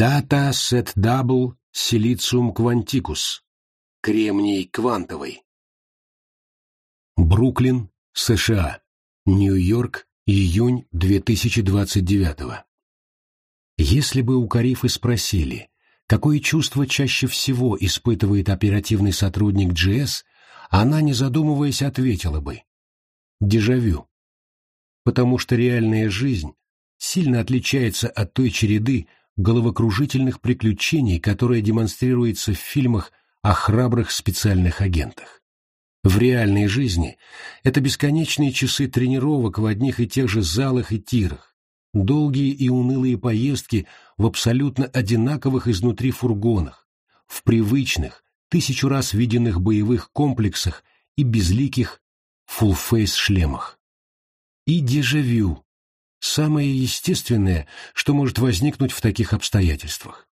Data Set Double Silicium Quanticus. Кремний квантовый. Бруклин, США. Нью-Йорк, июнь 2029 Если бы у Карифы спросили, какое чувство чаще всего испытывает оперативный сотрудник GS, она, не задумываясь, ответила бы «Дежавю». Потому что реальная жизнь сильно отличается от той череды головокружительных приключений, которая демонстрируется в фильмах о храбрых специальных агентах. В реальной жизни это бесконечные часы тренировок в одних и тех же залах и тирах, долгие и унылые поездки в абсолютно одинаковых изнутри фургонах, в привычных, тысячу раз виденных боевых комплексах и безликих фулл-фейс-шлемах. И дежавю, самое естественное, что может возникнуть в таких обстоятельствах.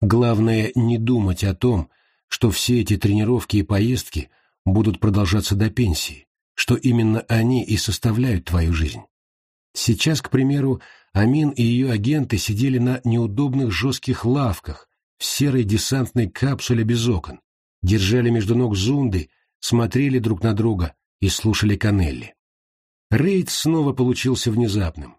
Главное не думать о том, что все эти тренировки и поездки будут продолжаться до пенсии, что именно они и составляют твою жизнь. Сейчас, к примеру, Амин и ее агенты сидели на неудобных жестких лавках в серой десантной капсуле без окон, держали между ног зунды, смотрели друг на друга и слушали Канелли. Рейд снова получился внезапным.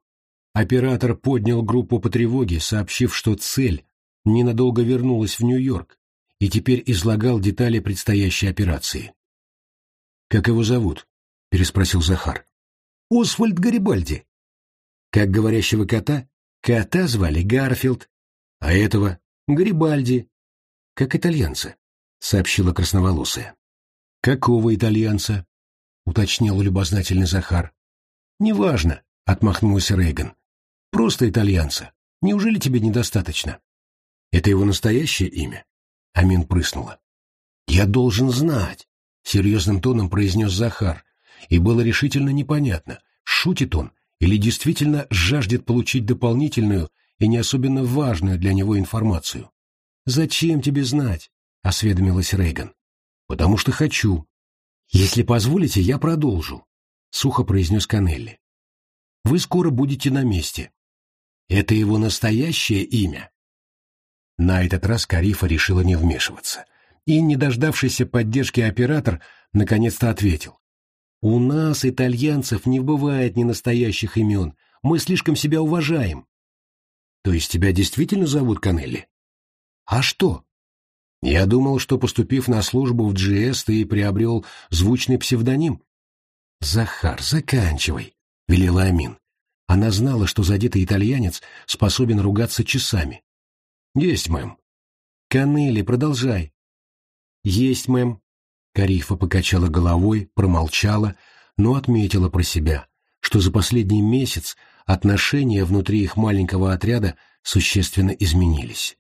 Оператор поднял группу по тревоге, сообщив, что цель ненадолго вернулась в Нью-Йорк и теперь излагал детали предстоящей операции. «Как его зовут?» — переспросил Захар. «Освальд Гарибальди». «Как говорящего кота?» «Кота звали Гарфилд, а этого — Гарибальди». «Как итальянца», — сообщила красноволосая. «Какого итальянца?» — уточнил любознательный Захар. «Неважно», — отмахнулся Рейган. «Просто итальянца. Неужели тебе недостаточно?» «Это его настоящее имя?» Амин прыснула. «Я должен знать», — серьезным тоном произнес Захар, и было решительно непонятно, шутит он или действительно жаждет получить дополнительную и не особенно важную для него информацию. «Зачем тебе знать?» — осведомилась Рейган. «Потому что хочу. Если позволите, я продолжу сухо произнес Канелли. Вы скоро будете на месте. Это его настоящее имя. На этот раз Карифа решила не вмешиваться. И, не дождавшийся поддержки оператор, наконец-то ответил. «У нас, итальянцев, не бывает ненастоящих имен. Мы слишком себя уважаем». «То есть тебя действительно зовут Канелли?» «А что?» «Я думал, что, поступив на службу в GS, ты приобрел звучный псевдоним». «Захар, заканчивай», — велела Амин. Она знала, что задетый итальянец способен ругаться часами. «Есть, мэм». «Канели, продолжай». «Есть, мэм». Карифа покачала головой, промолчала, но отметила про себя, что за последний месяц отношения внутри их маленького отряда существенно изменились.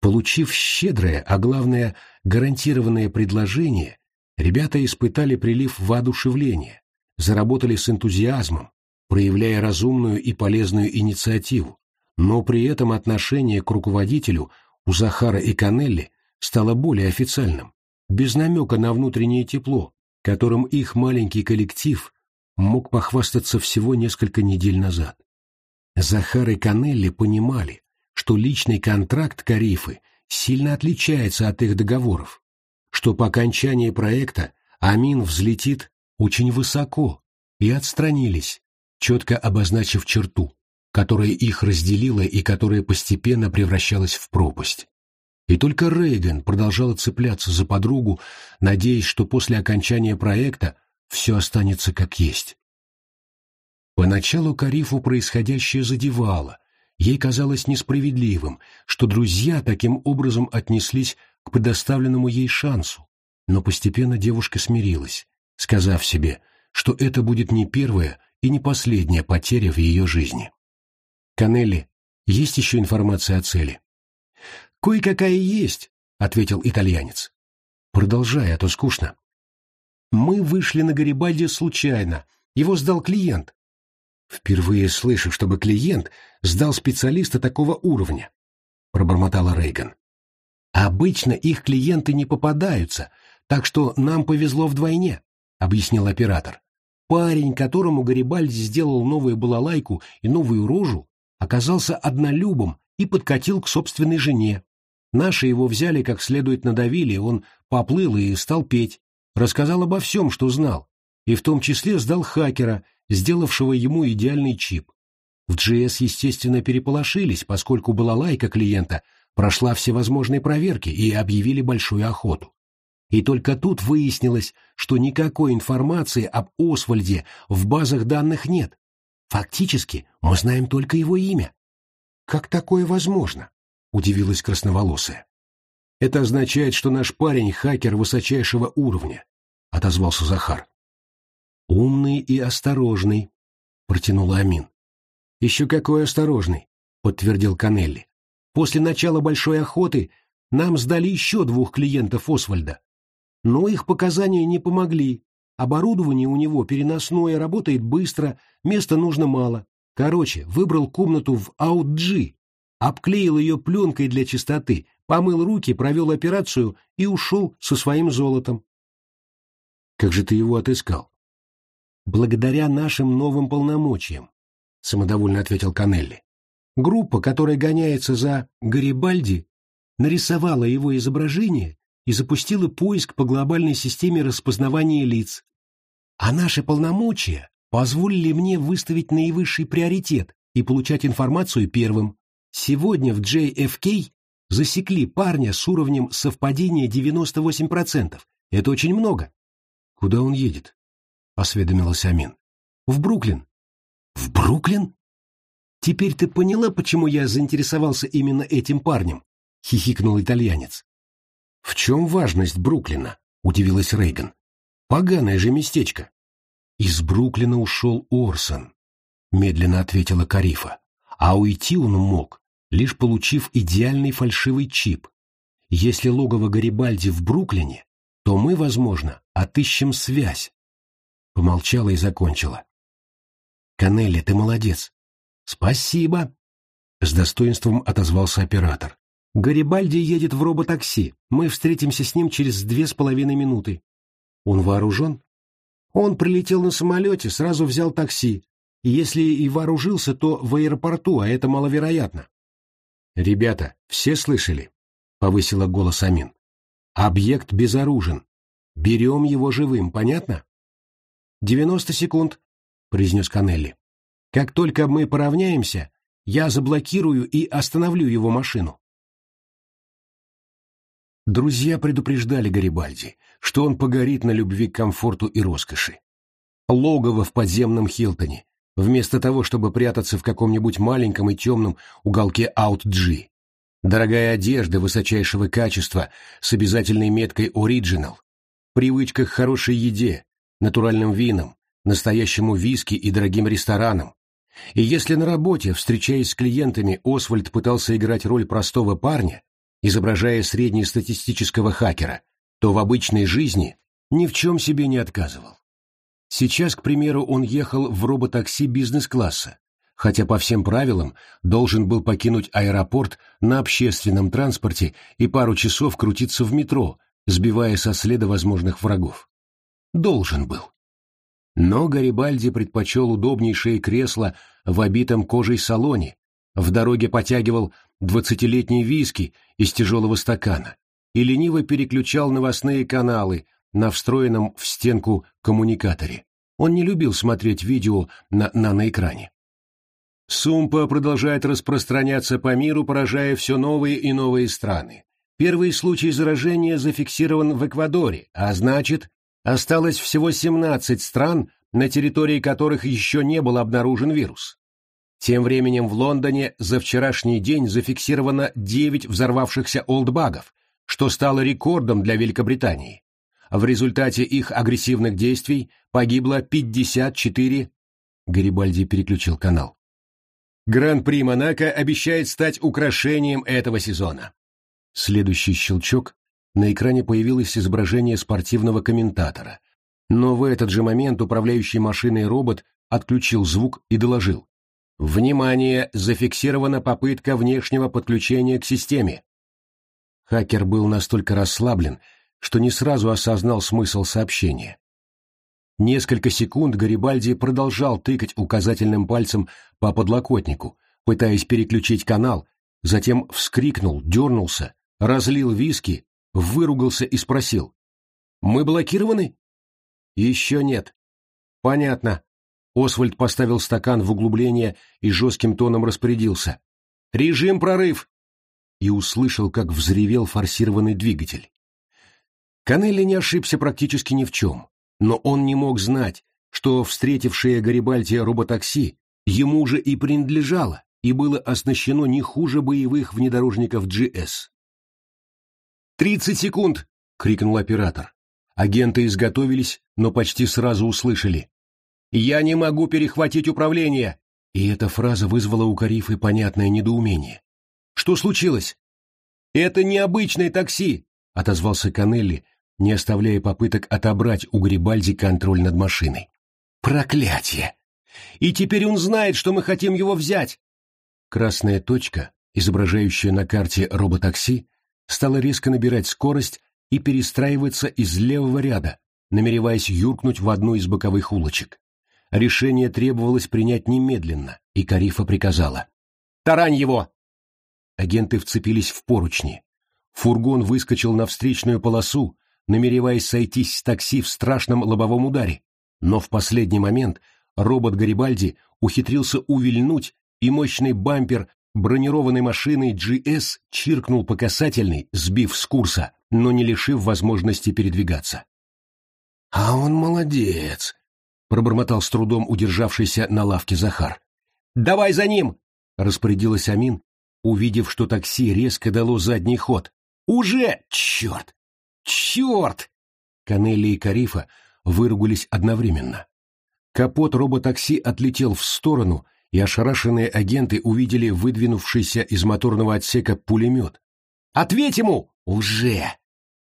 Получив щедрое, а главное, гарантированное предложение, Ребята испытали прилив воодушевления, заработали с энтузиазмом, проявляя разумную и полезную инициативу, но при этом отношение к руководителю у Захара и Канелли стало более официальным, без намека на внутреннее тепло, которым их маленький коллектив мог похвастаться всего несколько недель назад. Захар и Канелли понимали, что личный контракт Карифы сильно отличается от их договоров, что по окончании проекта Амин взлетит очень высоко, и отстранились, четко обозначив черту, которая их разделила и которая постепенно превращалась в пропасть. И только Рейган продолжала цепляться за подругу, надеясь, что после окончания проекта все останется как есть. Поначалу Карифу происходящее задевало, ей казалось несправедливым, что друзья таким образом отнеслись к предоставленному ей шансу, но постепенно девушка смирилась, сказав себе, что это будет не первая и не последняя потеря в ее жизни. «Канелли, есть еще информация о цели?» «Кое-какая есть», — ответил итальянец. «Продолжай, а то скучно». «Мы вышли на Гарибальди случайно. Его сдал клиент». «Впервые слышу, чтобы клиент сдал специалиста такого уровня», — пробормотала Рейган. Обычно их клиенты не попадаются, так что нам повезло вдвойне, объяснил оператор. Парень, которому Гарибальди сделал новую балалайку и новую рожу, оказался однолюбом и подкатил к собственной жене. Наши его взяли, как следует надавили, он поплыл и стал петь. Рассказал обо всем, что знал, и в том числе сдал хакера, сделавшего ему идеальный чип. В GS, естественно, переполошились, поскольку балалайка клиента прошла всевозможные проверки и объявили большую охоту. И только тут выяснилось, что никакой информации об Освальде в базах данных нет. Фактически мы знаем только его имя. «Как такое возможно?» — удивилась красноволосая. «Это означает, что наш парень — хакер высочайшего уровня», — отозвался Захар. «Умный и осторожный», — протянула Амин. «Еще какой осторожный», — подтвердил Канелли. «После начала большой охоты нам сдали еще двух клиентов Освальда. Но их показания не помогли. Оборудование у него переносное, работает быстро, места нужно мало. Короче, выбрал комнату в Аутджи, обклеил ее пленкой для чистоты, помыл руки, провел операцию и ушел со своим золотом. Как же ты его отыскал? Благодаря нашим новым полномочиям, самодовольно ответил Канелли. Группа, которая гоняется за Гарибальди, нарисовала его изображение и запустила поиск по глобальной системе распознавания лиц. А наши полномочия позволили мне выставить наивысший приоритет и получать информацию первым. Сегодня в JFK засекли парня с уровнем совпадения 98%. Это очень много. Куда он едет? Осведомилась Амин. В Бруклин. В Бруклин? Теперь ты поняла, почему я заинтересовался именно этим парнем? Хихикнул итальянец. В чем важность Бруклина? Удивилась Рейган. Поганое же местечко. Из Бруклина ушел Орсон, медленно ответила Карифа. А уйти он мог, лишь получив идеальный фальшивый чип. Если логово Гарибальди в Бруклине, то мы, возможно, отыщем связь. Помолчала и закончила. Канелли, ты молодец. Спасибо. С достоинством отозвался оператор. Гарибальди едет в роботакси. Мы встретимся с ним через две с половиной минуты. Он вооружен? Он прилетел на самолете, сразу взял такси. Если и вооружился, то в аэропорту, а это маловероятно. «Ребята, все слышали?» — повысила голос Амин. «Объект безоружен. Берем его живым, понятно?» «Девяносто секунд», — произнес Канелли. «Как только мы поравняемся, я заблокирую и остановлю его машину. Друзья предупреждали Гарибальди, что он погорит на любви к комфорту и роскоши. Логово в подземном Хилтоне, вместо того, чтобы прятаться в каком-нибудь маленьком и темном уголке Аут-Джи. Дорогая одежда высочайшего качества с обязательной меткой «Original», привычка к хорошей еде, натуральным винам, настоящему виски и дорогим ресторанам. И если на работе, встречаясь с клиентами, Освальд пытался играть роль простого парня, изображая среднестатистического хакера, то в обычной жизни ни в чем себе не отказывал. Сейчас, к примеру, он ехал в роботакси бизнес-класса, хотя по всем правилам должен был покинуть аэропорт на общественном транспорте и пару часов крутиться в метро, сбивая со следа возможных врагов. Должен был. Но Гарибальди предпочел удобнейшее кресло в обитом кожей салоне, в дороге потягивал двадцатилетний виски из тяжелого стакана и лениво переключал новостные каналы на встроенном в стенку коммуникаторе. Он не любил смотреть видео на наноэкране. Сумпа продолжает распространяться по миру, поражая все новые и новые страны. Первый случай заражения зафиксирован в Эквадоре, а значит, осталось всего 17 стран, на территории которых еще не был обнаружен вирус. Тем временем в Лондоне за вчерашний день зафиксировано 9 взорвавшихся олдбагов, что стало рекордом для Великобритании. В результате их агрессивных действий погибло 54... Гарибальди переключил канал. Гран-при Монако обещает стать украшением этого сезона. Следующий щелчок. На экране появилось изображение спортивного комментатора. Но в этот же момент управляющий машиной робот отключил звук и доложил. Внимание! Зафиксирована попытка внешнего подключения к системе. Хакер был настолько расслаблен, что не сразу осознал смысл сообщения. Несколько секунд Гарибальди продолжал тыкать указательным пальцем по подлокотнику, пытаясь переключить канал, затем вскрикнул, дернулся, разлил виски, выругался и спросил. «Мы блокированы?» «Еще нет». «Понятно». Освальд поставил стакан в углубление и жестким тоном распорядился. «Режим прорыв!» И услышал, как взревел форсированный двигатель. Канелли не ошибся практически ни в чем, но он не мог знать, что встретившее Гарибальди роботакси ему же и принадлежало и было оснащено не хуже боевых внедорожников GS. «Тридцать секунд!» — крикнул оператор. Агенты изготовились, но почти сразу услышали. «Я не могу перехватить управление!» И эта фраза вызвала у Карифы понятное недоумение. «Что случилось?» «Это необычное такси!» — отозвался Канелли, не оставляя попыток отобрать у Грибальди контроль над машиной. «Проклятие! И теперь он знает, что мы хотим его взять!» Красная точка, изображающая на карте роботакси, стала резко набирать скорость и перестраиваться из левого ряда, намереваясь юркнуть в одну из боковых улочек. Решение требовалось принять немедленно, и Карифа приказала. «Тарань его!» Агенты вцепились в поручни. Фургон выскочил на встречную полосу, намереваясь сойтись с такси в страшном лобовом ударе, но в последний момент робот Гарибальди ухитрился увильнуть, и мощный бампер бронированной машины GS чиркнул по касательной, сбив с курса, но не лишив возможности передвигаться. «А он молодец!» — пробормотал с трудом удержавшийся на лавке Захар. «Давай за ним!» — распорядилась Амин, увидев, что такси резко дало задний ход. «Уже! Черт! Черт!» Канелли и Карифа выругались одновременно. Капот роботакси отлетел в сторону, и ошарашенные агенты увидели выдвинувшийся из моторного отсека пулемет. «Ответь ему!» «Уже!»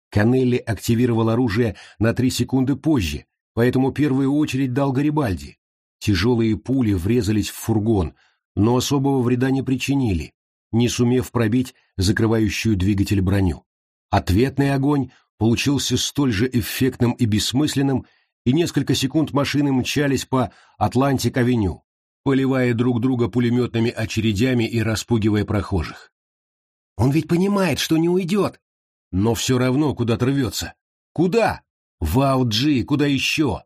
Канелли активировал оружие на три секунды позже, поэтому первую очередь дал Гарибальди. Тяжелые пули врезались в фургон, но особого вреда не причинили, не сумев пробить закрывающую двигатель броню. Ответный огонь получился столь же эффектным и бессмысленным, и несколько секунд машины мчались по Атлантик-авеню, поливая друг друга пулеметными очередями и распугивая прохожих. «Он ведь понимает, что не уйдет!» но все равно куда-то рвется. Куда? В Ауджи, куда еще?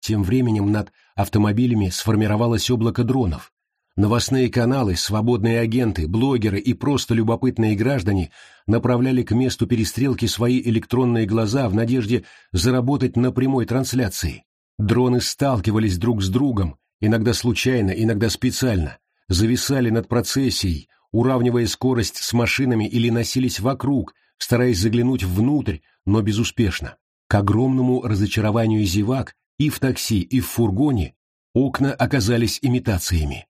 Тем временем над автомобилями сформировалось облако дронов. Новостные каналы, свободные агенты, блогеры и просто любопытные граждане направляли к месту перестрелки свои электронные глаза в надежде заработать на прямой трансляции. Дроны сталкивались друг с другом, иногда случайно, иногда специально, зависали над процессией, уравнивая скорость с машинами или носились вокруг, стараясь заглянуть внутрь, но безуспешно. К огромному разочарованию зевак и в такси, и в фургоне окна оказались имитациями.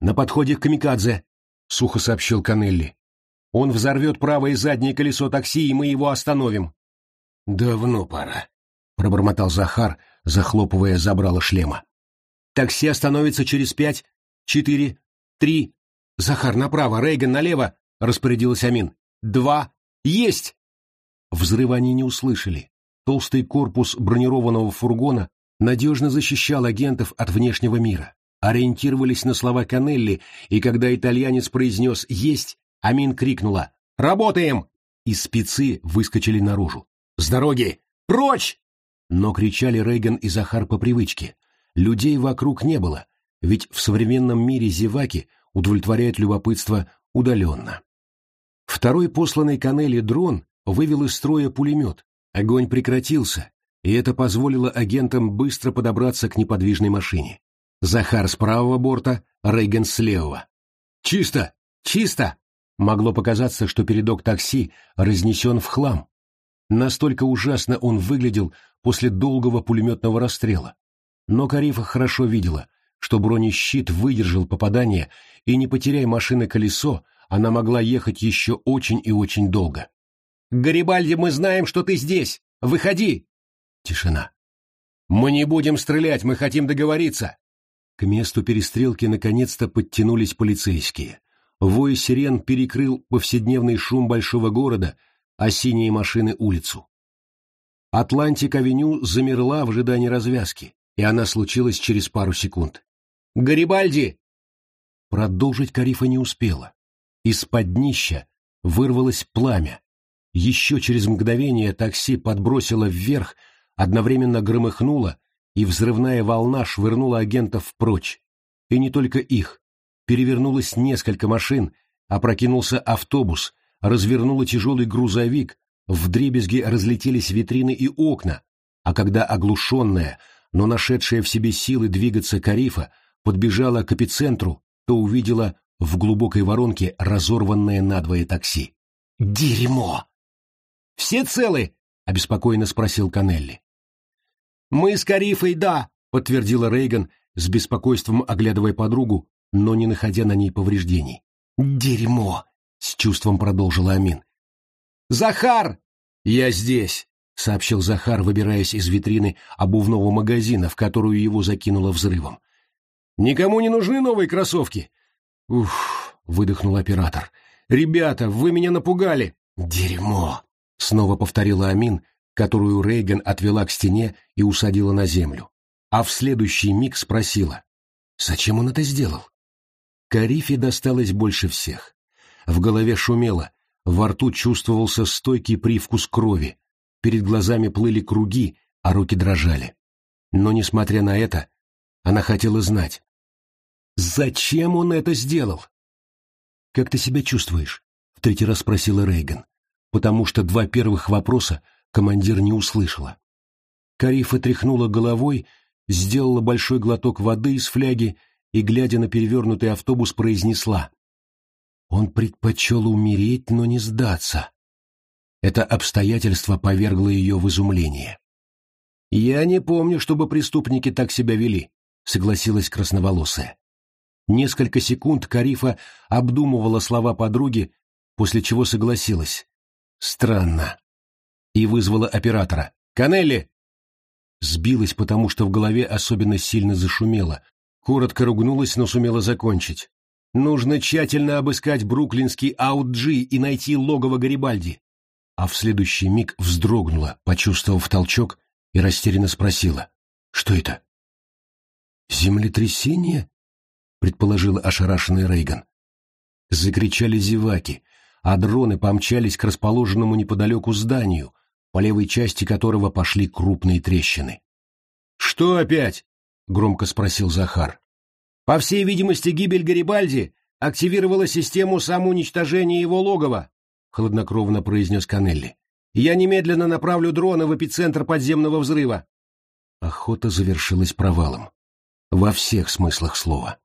«На подходе к Камикадзе», — сухо сообщил Канелли. «Он взорвет правое заднее колесо такси, и мы его остановим». «Давно пора», — пробормотал Захар, захлопывая забрало шлема. «Такси остановится через пять, четыре, три...» «Захар направо, Рейган налево», — распорядилась Амин. «Два, «Есть!» Взрыва они не услышали. Толстый корпус бронированного фургона надежно защищал агентов от внешнего мира. Ориентировались на слова Канелли, и когда итальянец произнес «Есть!», Амин крикнула «Работаем!» И спецы выскочили наружу. «С дороги! Прочь!» Но кричали Рейган и Захар по привычке. Людей вокруг не было, ведь в современном мире зеваки удовлетворяют любопытство удаленно. Второй посланный Канели дрон вывел из строя пулемет. Огонь прекратился, и это позволило агентам быстро подобраться к неподвижной машине. Захар с правого борта, Рейган с левого. «Чисто! Чисто!» Могло показаться, что передок такси разнесен в хлам. Настолько ужасно он выглядел после долгого пулеметного расстрела. Но Карифа хорошо видела, что бронещит выдержал попадание, и не потеряя машины колесо, она могла ехать еще очень и очень долго. «Гарибальди, мы знаем, что ты здесь! Выходи!» Тишина. «Мы не будем стрелять, мы хотим договориться!» К месту перестрелки наконец-то подтянулись полицейские. Вой сирен перекрыл повседневный шум большого города, а синие машины — улицу. Атлантик-авеню замерла в ожидании развязки, и она случилась через пару секунд. «Гарибальди!» Продолжить Карифа не успела. Из-под днища вырвалось пламя. Еще через мгновение такси подбросило вверх, одновременно громыхнуло, и взрывная волна швырнула агентов прочь. И не только их. Перевернулось несколько машин, опрокинулся автобус, развернуло тяжелый грузовик, вдребезги разлетелись витрины и окна, а когда оглушенная, но нашедшая в себе силы двигаться Карифа подбежала к эпицентру, то увидела в глубокой воронке разорванное надвое такси. «Дерьмо!» «Все целы?» — обеспокоенно спросил Канелли. «Мы с Карифой, да», — подтвердила Рейган, с беспокойством оглядывая подругу, но не находя на ней повреждений. «Дерьмо!» — с чувством продолжила Амин. «Захар!» «Я здесь!» — сообщил Захар, выбираясь из витрины обувного магазина, в которую его закинуло взрывом. «Никому не нужны новые кроссовки?» «Уф!» — выдохнул оператор. «Ребята, вы меня напугали!» «Дерьмо!» — снова повторила Амин, которую Рейган отвела к стене и усадила на землю. А в следующий миг спросила. «Зачем он это сделал?» Карифе досталось больше всех. В голове шумело, во рту чувствовался стойкий привкус крови, перед глазами плыли круги, а руки дрожали. Но, несмотря на это, она хотела знать. «Зачем он это сделал?» «Как ты себя чувствуешь?» — в третий раз спросила Рейган, потому что два первых вопроса командир не услышала. Карифа тряхнула головой, сделала большой глоток воды из фляги и, глядя на перевернутый автобус, произнесла. Он предпочел умереть, но не сдаться. Это обстоятельство повергло ее в изумление. «Я не помню, чтобы преступники так себя вели», — согласилась красноволосая. Несколько секунд Карифа обдумывала слова подруги, после чего согласилась. «Странно». И вызвала оператора. «Канелли!» Сбилась, потому что в голове особенно сильно зашумело, Коротко ругнулась, но сумела закончить. Нужно тщательно обыскать бруклинский Аут-Джи и найти логово Гарибальди. А в следующий миг вздрогнула, почувствовав толчок, и растерянно спросила. Что это? Землетрясение? Предположила ошарашенный Рейган. Закричали зеваки, а дроны помчались к расположенному неподалеку зданию, по левой части которого пошли крупные трещины. «Что опять?» — громко спросил Захар. «По всей видимости, гибель Гарибальди активировала систему самоуничтожения его логова», — хладнокровно произнес Канелли. «Я немедленно направлю дрона в эпицентр подземного взрыва». Охота завершилась провалом. Во всех смыслах слова.